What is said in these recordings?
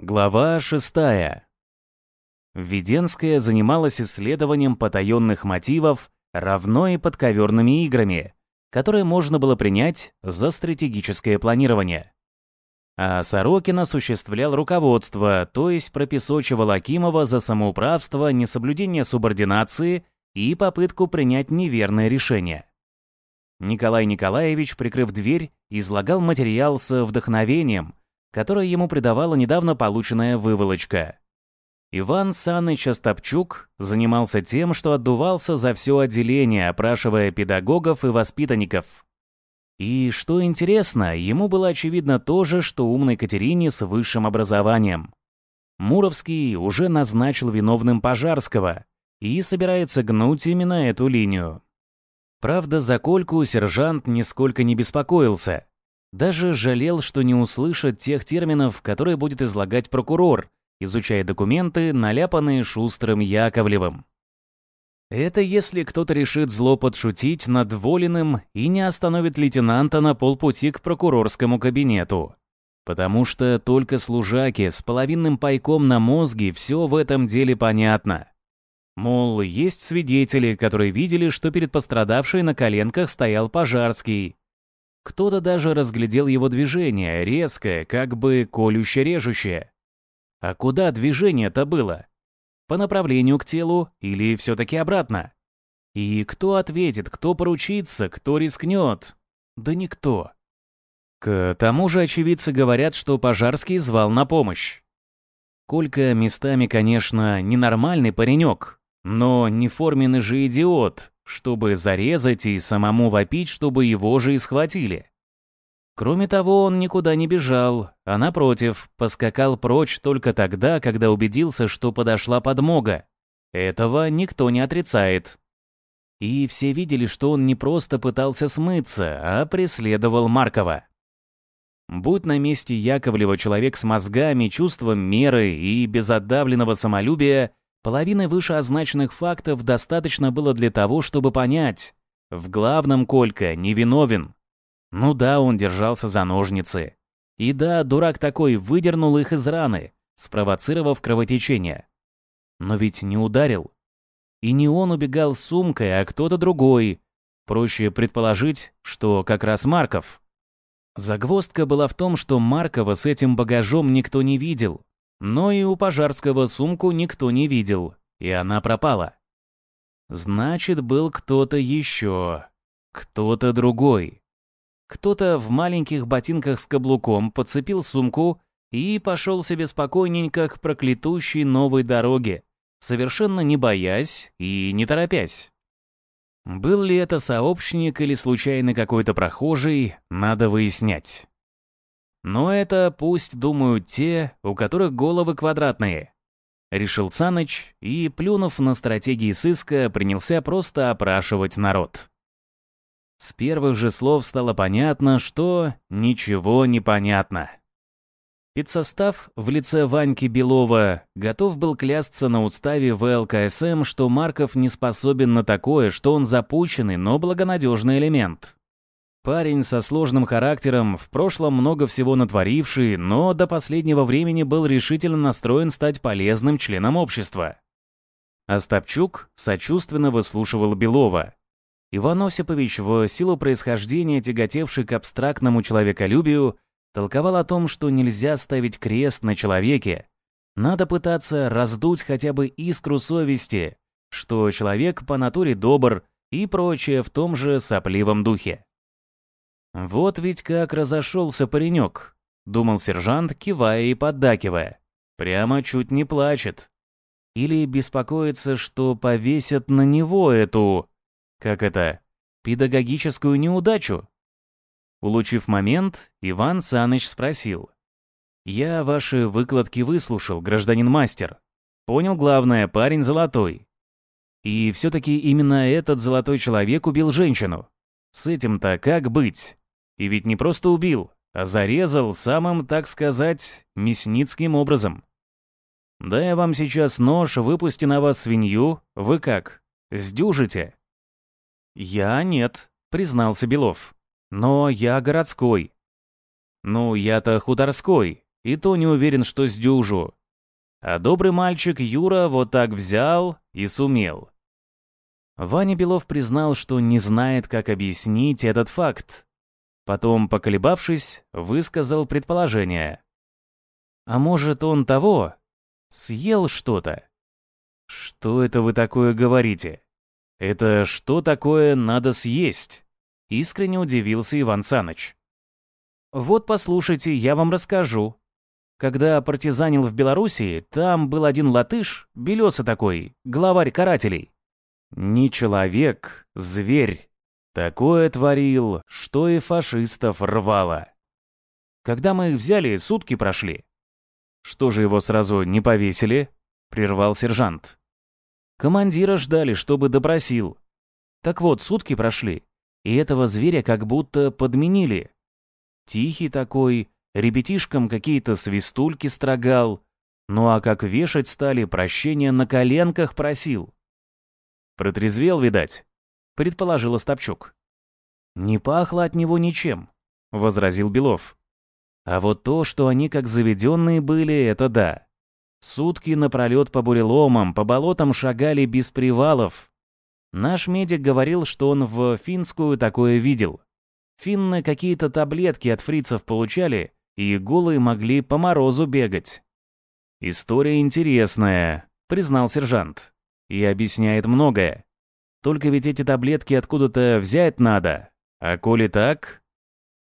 Глава 6. Введенская занималась исследованием потаенных мотивов, равно и подковерными играми, которые можно было принять за стратегическое планирование. А Сорокин осуществлял руководство, то есть пропесочивал Акимова за самоуправство, несоблюдение субординации и попытку принять неверное решение. Николай Николаевич, прикрыв дверь, излагал материал с вдохновением, которое ему придавала недавно полученная выволочка. Иван Саныч Остапчук занимался тем, что отдувался за все отделение, опрашивая педагогов и воспитанников. И, что интересно, ему было очевидно то же, что умной Катерине с высшим образованием. Муровский уже назначил виновным Пожарского и собирается гнуть именно эту линию. Правда, за Кольку сержант нисколько не беспокоился. Даже жалел, что не услышит тех терминов, которые будет излагать прокурор, изучая документы, наляпанные Шустрым Яковлевым. Это если кто-то решит зло подшутить над Волиным и не остановит лейтенанта на полпути к прокурорскому кабинету. Потому что только служаки с половинным пайком на мозге все в этом деле понятно. Мол, есть свидетели, которые видели, что перед пострадавшей на коленках стоял Пожарский, кто-то даже разглядел его движение, резкое, как бы колюще-режущее. А куда движение-то было? По направлению к телу или все-таки обратно? И кто ответит, кто поручится, кто рискнет? Да никто. К тому же очевидцы говорят, что Пожарский звал на помощь. Колька местами, конечно, ненормальный паренек, но не форменный же идиот, чтобы зарезать и самому вопить, чтобы его же и схватили. Кроме того, он никуда не бежал, а напротив, поскакал прочь только тогда, когда убедился, что подошла подмога. Этого никто не отрицает. И все видели, что он не просто пытался смыться, а преследовал Маркова. Будь на месте Яковлева человек с мозгами, чувством меры и без отдавленного самолюбия, Половины вышеозначенных фактов достаточно было для того, чтобы понять. В главном Колька невиновен. Ну да, он держался за ножницы. И да, дурак такой выдернул их из раны, спровоцировав кровотечение. Но ведь не ударил. И не он убегал с сумкой, а кто-то другой. Проще предположить, что как раз Марков. Загвоздка была в том, что Маркова с этим багажом никто не видел, но и у Пожарского сумку никто не видел, и она пропала. Значит, был кто-то еще, кто-то другой. Кто-то в маленьких ботинках с каблуком подцепил сумку и пошел себе спокойненько к проклятущей новой дороге, совершенно не боясь и не торопясь. Был ли это сообщник или случайно какой-то прохожий, надо выяснять. Но это пусть думают те, у которых головы квадратные. Решил Саныч и, плюнув на стратегии сыска, принялся просто опрашивать народ. С первых же слов стало понятно, что ничего не понятно. Педсостав в лице Ваньки Белова готов был клясться на уставе ВЛКСМ, что Марков не способен на такое, что он запущенный, но благонадежный элемент. Парень со сложным характером, в прошлом много всего натворивший, но до последнего времени был решительно настроен стать полезным членом общества. Остапчук сочувственно выслушивал Белова. Иван Осипович, в силу происхождения, тяготевший к абстрактному человеколюбию, толковал о том, что нельзя ставить крест на человеке. Надо пытаться раздуть хотя бы искру совести, что человек по натуре добр и прочее в том же сопливом духе. «Вот ведь как разошелся паренек», — думал сержант, кивая и поддакивая. «Прямо чуть не плачет. Или беспокоится, что повесят на него эту... как это... педагогическую неудачу?» Улучив момент, Иван Саныч спросил. «Я ваши выкладки выслушал, гражданин мастер. Понял главное, парень золотой. И все-таки именно этот золотой человек убил женщину. С этим-то как быть?» И ведь не просто убил, а зарезал самым, так сказать, мясницким образом. Да я вам сейчас нож, выпусти на вас свинью, вы как, сдюжите? Я нет, признался Белов. Но я городской. Ну, я-то хуторской, и то не уверен, что сдюжу. А добрый мальчик Юра вот так взял и сумел. Ваня Белов признал, что не знает, как объяснить этот факт. Потом, поколебавшись, высказал предположение. А может, он того? Съел что-то? Что это вы такое говорите? Это что такое надо съесть? Искренне удивился Иван Саныч. Вот послушайте, я вам расскажу. Когда партизанил в Белоруссии, там был один латыш, белесый такой, главарь карателей. Не человек, зверь. Такое творил, что и фашистов рвало. Когда мы их взяли, сутки прошли. Что же его сразу не повесили? Прервал сержант. Командира ждали, чтобы допросил. Так вот, сутки прошли, и этого зверя как будто подменили. Тихий такой, ребятишкам какие-то свистульки строгал. Ну а как вешать стали, прощения на коленках просил. Протрезвел, видать, предположил Остапчук. Не пахло от него ничем, возразил Белов. А вот то, что они как заведенные были, это да. Сутки напролет по буреломам, по болотам шагали без привалов. Наш медик говорил, что он в финскую такое видел. Финны какие-то таблетки от фрицев получали, и голые могли по морозу бегать. «История интересная», — признал сержант. «И объясняет многое. Только ведь эти таблетки откуда-то взять надо. А коли так...»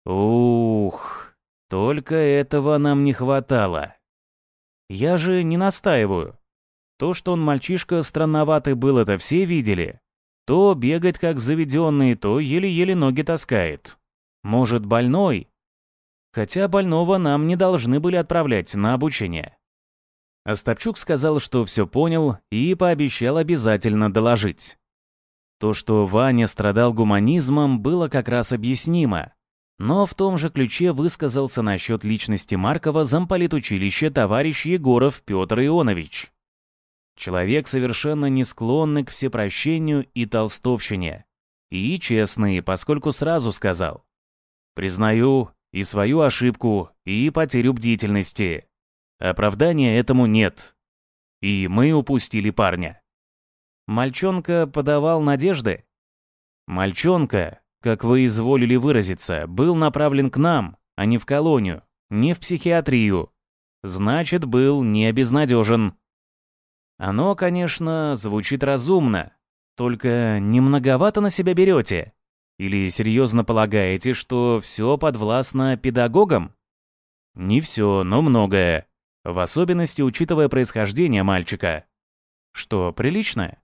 «Ух, только этого нам не хватало». «Я же не настаиваю. То, что он мальчишка странноватый был, это все видели. То бегает как заведенный, то еле-еле ноги таскает. Может, больной? Хотя больного нам не должны были отправлять на обучение. Остапчук сказал, что все понял и пообещал обязательно доложить. То, что Ваня страдал гуманизмом, было как раз объяснимо. Но в том же ключе высказался насчет личности Маркова замполит училища товарищ Егоров Петр Ионович. Человек совершенно не склонный к всепрощению и толстовщине. И честный, поскольку сразу сказал. Признаю и свою ошибку, и потерю бдительности. Оправдания этому нет. И мы упустили парня. Мальчонка подавал надежды. Мальчонка, как вы изволили выразиться, был направлен к нам, а не в колонию, не в психиатрию. Значит, был не безнадежен. Оно, конечно, звучит разумно, только не многовато на себя берете. Или серьезно полагаете, что все подвластно педагогам? Не все, но многое. В особенности, учитывая происхождение мальчика. Что, приличное?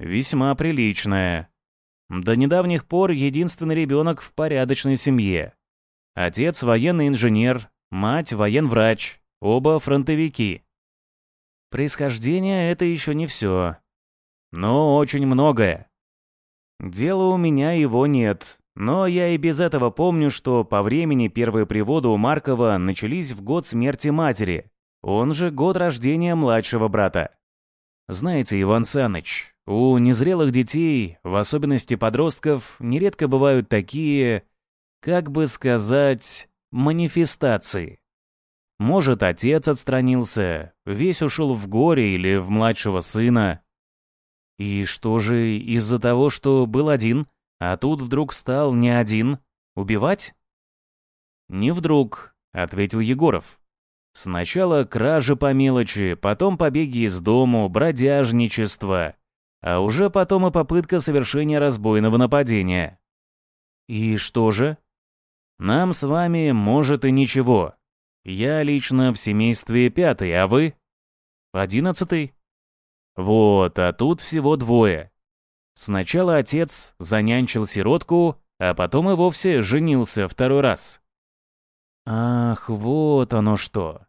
Весьма приличное. До недавних пор единственный ребенок в порядочной семье. Отец военный инженер, мать военврач, оба фронтовики. Происхождение — это еще не все. Но очень многое. Дела у меня его нет, но я и без этого помню, что по времени первые приводы у Маркова начались в год смерти матери, он же год рождения младшего брата. Знаете, Иван Саныч, у незрелых детей, в особенности подростков, нередко бывают такие, как бы сказать, манифестации. Может, отец отстранился, весь ушел в горе или в младшего сына. И что же из-за того, что был один, а тут вдруг стал не один, убивать? Не вдруг, ответил Егоров. Сначала кражи по мелочи, потом побеги из дому, бродяжничество, а уже потом и попытка совершения разбойного нападения. И что же? Нам с вами, может, и ничего. Я лично в семействе пятый, а вы? Одиннадцатый? Вот, а тут всего двое. Сначала отец занянчил сиротку, а потом и вовсе женился второй раз. Ах, вот оно что.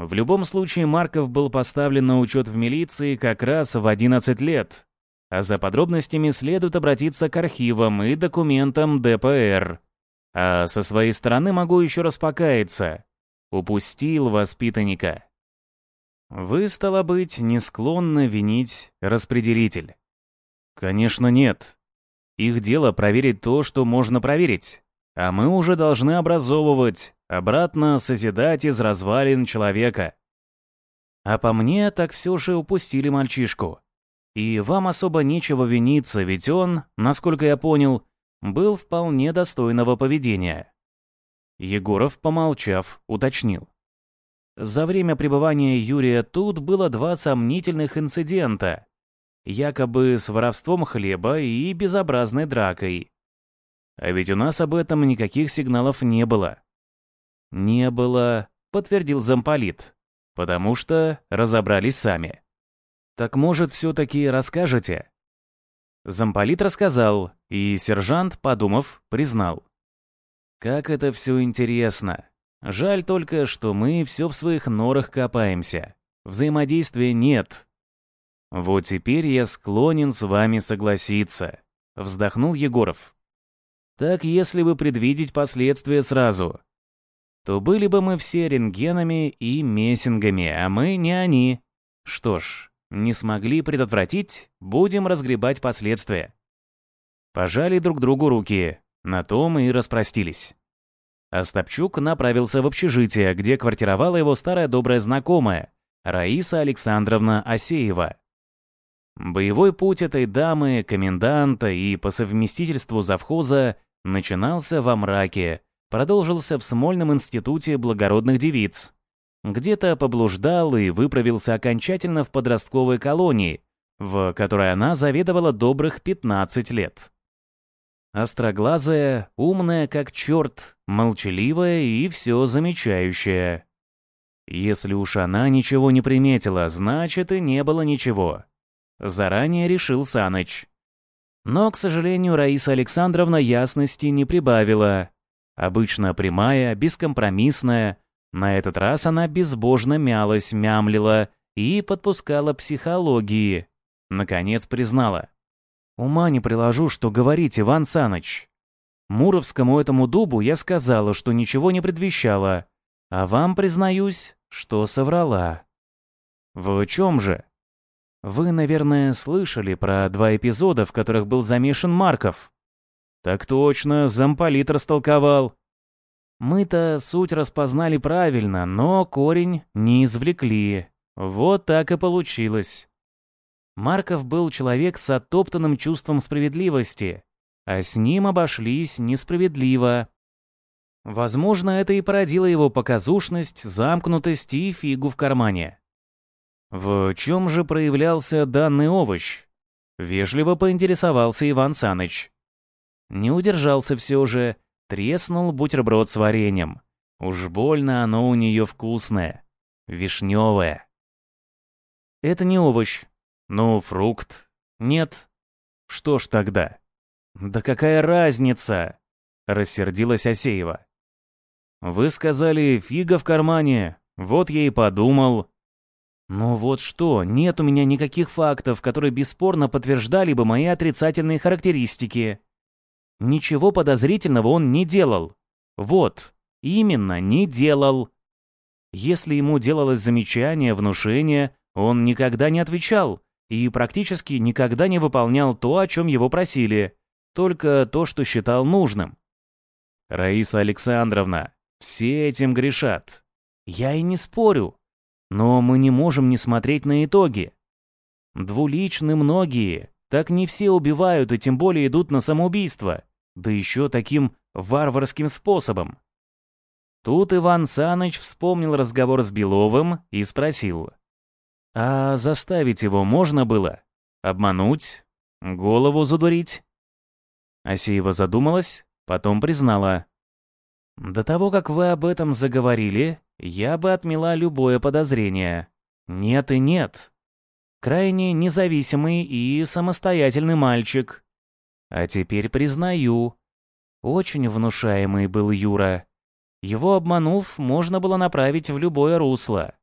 В любом случае Марков был поставлен на учет в милиции как раз в 11 лет, а за подробностями следует обратиться к архивам и документам ДПР. А со своей стороны могу еще раз. Упустил воспитанника. Вы, стало быть, не склонны винить распределитель? Конечно, нет. Их дело проверить то, что можно проверить. А мы уже должны образовывать, обратно созидать из развалин человека. А по мне, так все же упустили мальчишку. И вам особо нечего виниться, ведь он, насколько я понял, был вполне достойного поведения. Егоров, помолчав, уточнил. За время пребывания Юрия тут было два сомнительных инцидента. Якобы с воровством хлеба и безобразной дракой. А ведь у нас об этом никаких сигналов не было. Не было, подтвердил замполит, потому что разобрались сами. Так может, все-таки расскажете? Замполит рассказал, и сержант, подумав, признал. Как это все интересно. Жаль только, что мы все в своих норах копаемся. Взаимодействия нет. Вот теперь я склонен с вами согласиться. Вздохнул Егоров. Так если бы предвидеть последствия сразу, то были бы мы все рентгенами и мессингами, а мы не они. Что ж, не смогли предотвратить, будем разгребать последствия. Пожали друг другу руки, на том и распростились. Остапчук направился в общежитие, где квартировала его старая добрая знакомая, Раиса Александровна Асеева. Боевой путь этой дамы, коменданта и по совместительству завхоза начинался во мраке, продолжился в Смольном институте благородных девиц. Где-то поблуждал и выправился окончательно в подростковой колонии, в которой она заведовала добрых 15 лет. Остроглазая, умная как черт, молчаливая и все замечающая. Если уж она ничего не приметила, значит и не было ничего. Заранее решил Саныч. Но, к сожалению, Раиса Александровна ясности не прибавила. Обычно прямая, бескомпромиссная, на этот раз она безбожно мялась, мямлила и подпускала психологии. Наконец признала. Ума не приложу, что говорить, Иван Саныч. Муровскому этому дубу я сказала, что ничего не предвещала, а вам признаюсь, что соврала. В чем же? Вы, наверное, слышали про два эпизода, в которых был замешан Марков. Так точно, замполит растолковал. Мы-то суть распознали правильно, но корень не извлекли. Вот так и получилось. Марков был человек с оттоптанным чувством справедливости, а с ним обошлись несправедливо. Возможно, это и породило его показушность, замкнутость и фигу в кармане. В чем же проявлялся данный овощ? Вежливо поинтересовался Иван Саныч. Не удержался все же, треснул бутерброд с вареньем. Уж больно оно у нее вкусное, вишневое. Это не овощ, ну, фрукт. Нет. Что ж тогда? Да какая разница? Рассердилась Асеева. Вы сказали, фига в кармане. Вот я и подумал. Ну вот что, нет у меня никаких фактов, которые бесспорно подтверждали бы мои отрицательные характеристики. Ничего подозрительного он не делал. Вот, именно не делал. Если ему делалось замечание, внушение, он никогда не отвечал, и практически никогда не выполнял то, о чем его просили, только то, что считал нужным. Раиса Александровна, все этим грешат. Я и не спорю. Но мы не можем не смотреть на итоги. Двуличны многие, так не все убивают и тем более идут на самоубийство, да еще таким варварским способом. Тут Иван Саныч вспомнил разговор с Беловым и спросил. А заставить его можно было? Обмануть? Голову задурить? Асеева задумалась, потом признала. До того, как вы об этом заговорили, я бы отмела любое подозрение. Нет и нет. Крайне независимый и самостоятельный мальчик. А теперь признаю. Очень внушаемый был Юра. Его обманув, можно было направить в любое русло.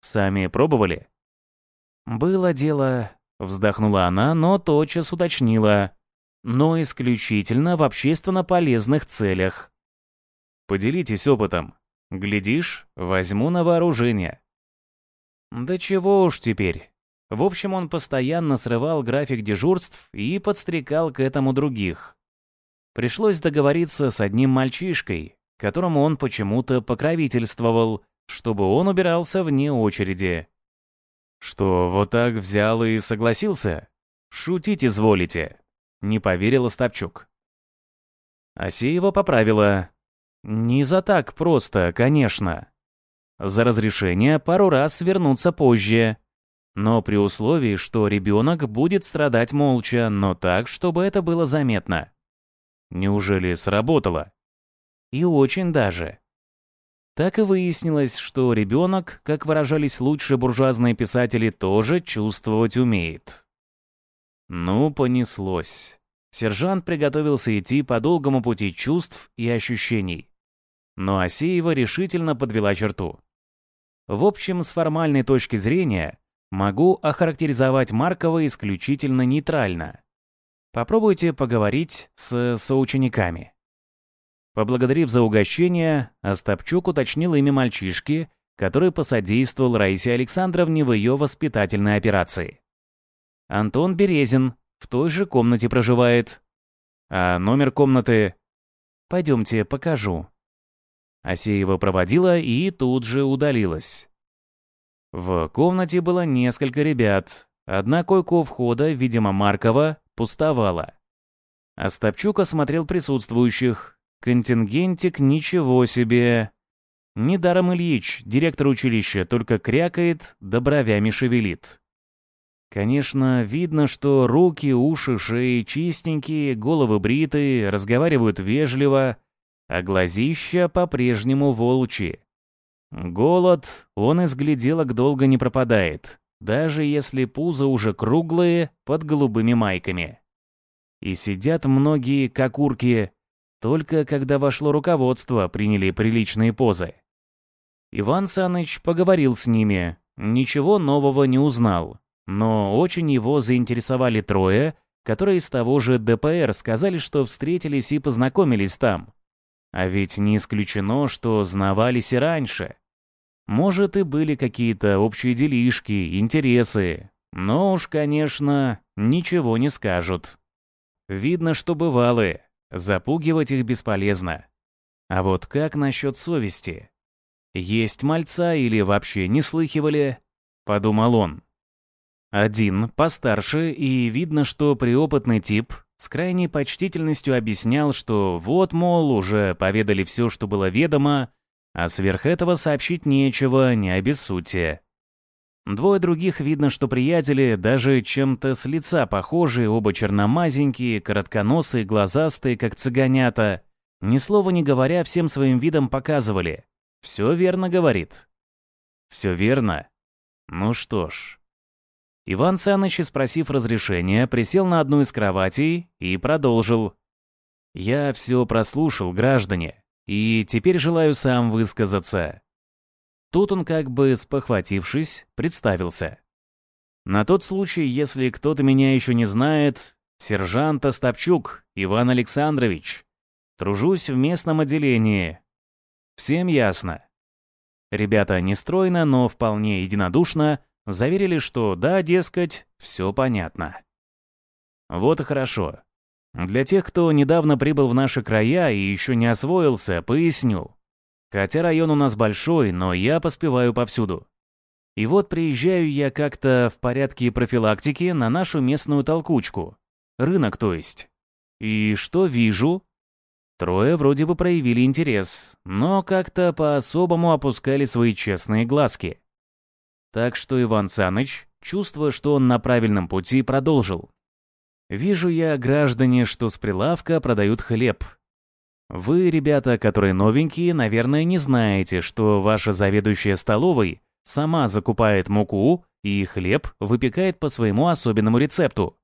Сами пробовали? Было дело, вздохнула она, но тотчас уточнила. Но исключительно в общественно полезных целях. Поделитесь опытом. Глядишь, возьму на вооружение. Да чего уж теперь. В общем, он постоянно срывал график дежурств и подстрекал к этому других. Пришлось договориться с одним мальчишкой, которому он почему-то покровительствовал, чтобы он убирался вне очереди. Что, вот так взял и согласился? Шутить изволите. Не поверил Остапчук. Асеева поправила. Не за так просто, конечно. За разрешение пару раз вернуться позже. Но при условии, что ребенок будет страдать молча, но так, чтобы это было заметно. Неужели сработало? И очень даже. Так и выяснилось, что ребенок, как выражались лучшие буржуазные писатели, тоже чувствовать умеет. Ну, понеслось. Сержант приготовился идти по долгому пути чувств и ощущений. Но Асеева решительно подвела черту. В общем, с формальной точки зрения, могу охарактеризовать Маркова исключительно нейтрально. Попробуйте поговорить с соучениками. Поблагодарив за угощение, Остапчук уточнил имя мальчишки, который посодействовал Раисе Александровне в ее воспитательной операции. Антон Березин в той же комнате проживает. А номер комнаты... Пойдемте, покажу. Асеева проводила и тут же удалилась. В комнате было несколько ребят. Одна койка у входа, видимо, Маркова, пустовала. Остапчук осмотрел присутствующих. Контингентик ничего себе. Недаром Ильич, директор училища, только крякает, да бровями шевелит. Конечно, видно, что руки, уши, шеи чистенькие, головы бритые, разговаривают вежливо, а глазища по-прежнему волчьи. Голод, он из гляделок долго не пропадает, даже если пузо уже круглые под голубыми майками. И сидят многие, как урки, только когда вошло руководство, приняли приличные позы. Иван Саныч поговорил с ними, ничего нового не узнал, но очень его заинтересовали трое, которые из того же ДПР сказали, что встретились и познакомились там. А ведь не исключено, что знавались и раньше. Может, и были какие-то общие делишки, интересы, но уж, конечно, ничего не скажут. Видно, что бывалые. Запугивать их бесполезно. А вот как насчет совести? Есть мальца или вообще не слыхивали? Подумал он. Один, постарше, и видно, что приопытный тип, с крайней почтительностью объяснял, что вот, мол, уже поведали все, что было ведомо, а сверх этого сообщить нечего, не обессудьте. Двое других видно, что приятели, даже чем-то с лица похожие, оба черномазенькие, коротконосые, глазастые, как цыганята. Ни слова не говоря, всем своим видом показывали. «Все верно, — говорит». «Все верно? Ну что ж». Иван Саныч, спросив разрешения, присел на одну из кроватей и продолжил. «Я все прослушал, граждане, и теперь желаю сам высказаться. Тут он, как бы спохватившись, представился. На тот случай, если кто-то меня еще не знает, сержант Остапчук Иван Александрович. Тружусь в местном отделении. Всем ясно. Ребята нестройно, но вполне единодушно заверили, что да, дескать, все понятно. Вот и хорошо. Для тех, кто недавно прибыл в наши края и еще не освоился, поясню. Хотя район у нас большой, но я поспеваю повсюду. И вот приезжаю я как-то в порядке профилактики на нашу местную толкучку. Рынок, то есть. И что вижу? Трое вроде бы проявили интерес, но как-то по-особому опускали свои честные глазки. Так что Иван Саныч, чувствуя, что он на правильном пути, продолжил. «Вижу я, граждане, что с прилавка продают хлеб, вы, ребята, которые новенькие, наверное, не знаете, что ваша заведующая столовой сама закупает муку и хлеб выпекает по своему особенному рецепту.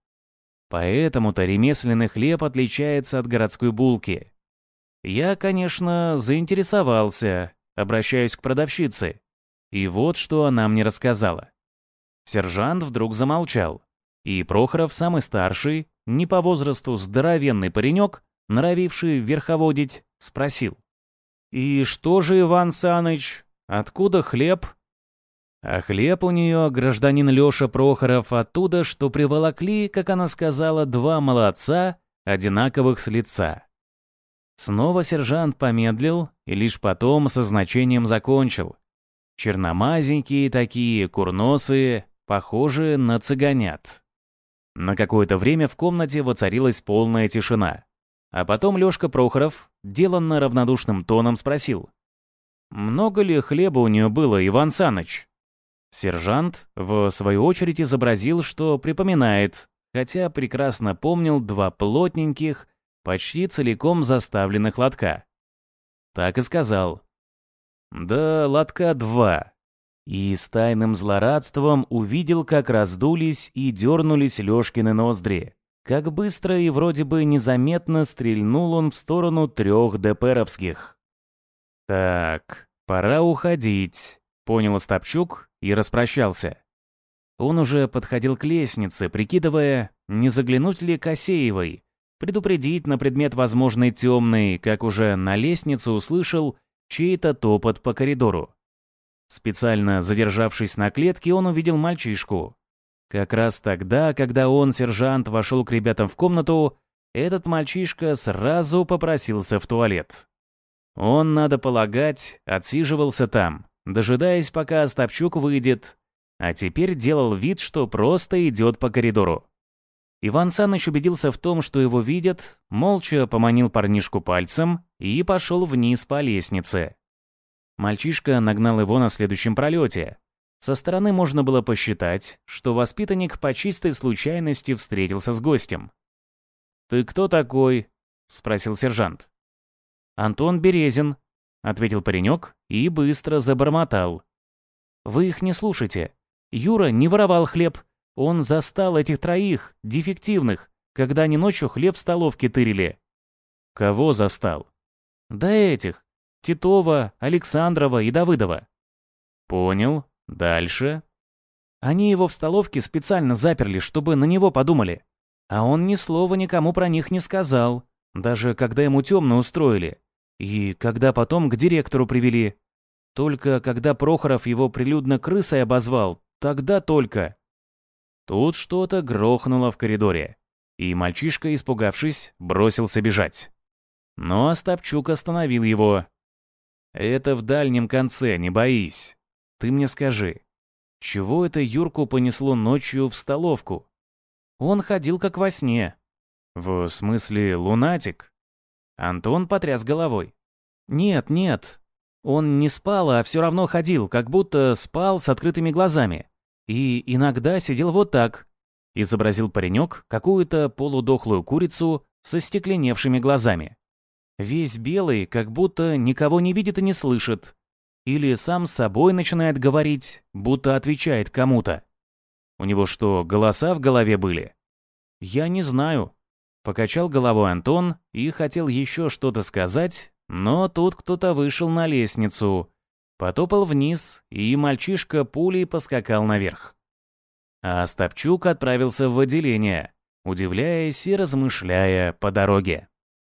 Поэтому-то ремесленный хлеб отличается от городской булки. Я, конечно, заинтересовался, обращаюсь к продавщице. И вот что она мне рассказала. Сержант вдруг замолчал, и Прохоров, самый старший, не по возрасту здоровенный паренек, норовивший верховодить, спросил. «И что же, Иван Саныч, откуда хлеб?» А хлеб у нее, гражданин Леша Прохоров, оттуда, что приволокли, как она сказала, два молодца, одинаковых с лица. Снова сержант помедлил и лишь потом со значением закончил. Черномазенькие такие, курносые, похожие на цыганят. На какое-то время в комнате воцарилась полная тишина. А потом Лёшка Прохоров, деланно равнодушным тоном, спросил. «Много ли хлеба у нее было, Иван Саныч?» Сержант, в свою очередь, изобразил, что припоминает, хотя прекрасно помнил два плотненьких, почти целиком заставленных лотка. Так и сказал. «Да, лотка два». И с тайным злорадством увидел, как раздулись и дернулись Лёшкины ноздри. Как быстро и вроде бы незаметно стрельнул он в сторону трех ДПРовских. «Так, пора уходить», — понял Остапчук и распрощался. Он уже подходил к лестнице, прикидывая, не заглянуть ли к предупредить на предмет возможной темной, как уже на лестнице услышал чей-то топот по коридору. Специально задержавшись на клетке, он увидел мальчишку, как раз тогда, когда он, сержант, вошел к ребятам в комнату, этот мальчишка сразу попросился в туалет. Он, надо полагать, отсиживался там, дожидаясь, пока Остапчук выйдет, а теперь делал вид, что просто идет по коридору. Иван Саныч убедился в том, что его видят, молча поманил парнишку пальцем и пошел вниз по лестнице. Мальчишка нагнал его на следующем пролете, со стороны можно было посчитать, что воспитанник по чистой случайности встретился с гостем. «Ты кто такой?» — спросил сержант. «Антон Березин», — ответил паренек и быстро забормотал. «Вы их не слушайте. Юра не воровал хлеб. Он застал этих троих, дефективных, когда они ночью хлеб в столовке тырили». «Кого застал?» «Да этих. Титова, Александрова и Давыдова». «Понял. Дальше. Они его в столовке специально заперли, чтобы на него подумали. А он ни слова никому про них не сказал, даже когда ему темно устроили. И когда потом к директору привели. Только когда Прохоров его прилюдно крысой обозвал, тогда только. Тут что-то грохнуло в коридоре, и мальчишка, испугавшись, бросился бежать. Но Остапчук остановил его. «Это в дальнем конце, не боись. Ты мне скажи, чего это Юрку понесло ночью в столовку? Он ходил как во сне. В смысле, лунатик? Антон потряс головой. Нет, нет. Он не спал, а все равно ходил, как будто спал с открытыми глазами. И иногда сидел вот так. Изобразил паренек какую-то полудохлую курицу со стекленевшими глазами. Весь белый, как будто никого не видит и не слышит, или сам с собой начинает говорить, будто отвечает кому-то. У него что, голоса в голове были? Я не знаю. Покачал головой Антон и хотел еще что-то сказать, но тут кто-то вышел на лестницу, потопал вниз, и мальчишка пулей поскакал наверх. А Остапчук отправился в отделение, удивляясь и размышляя по дороге.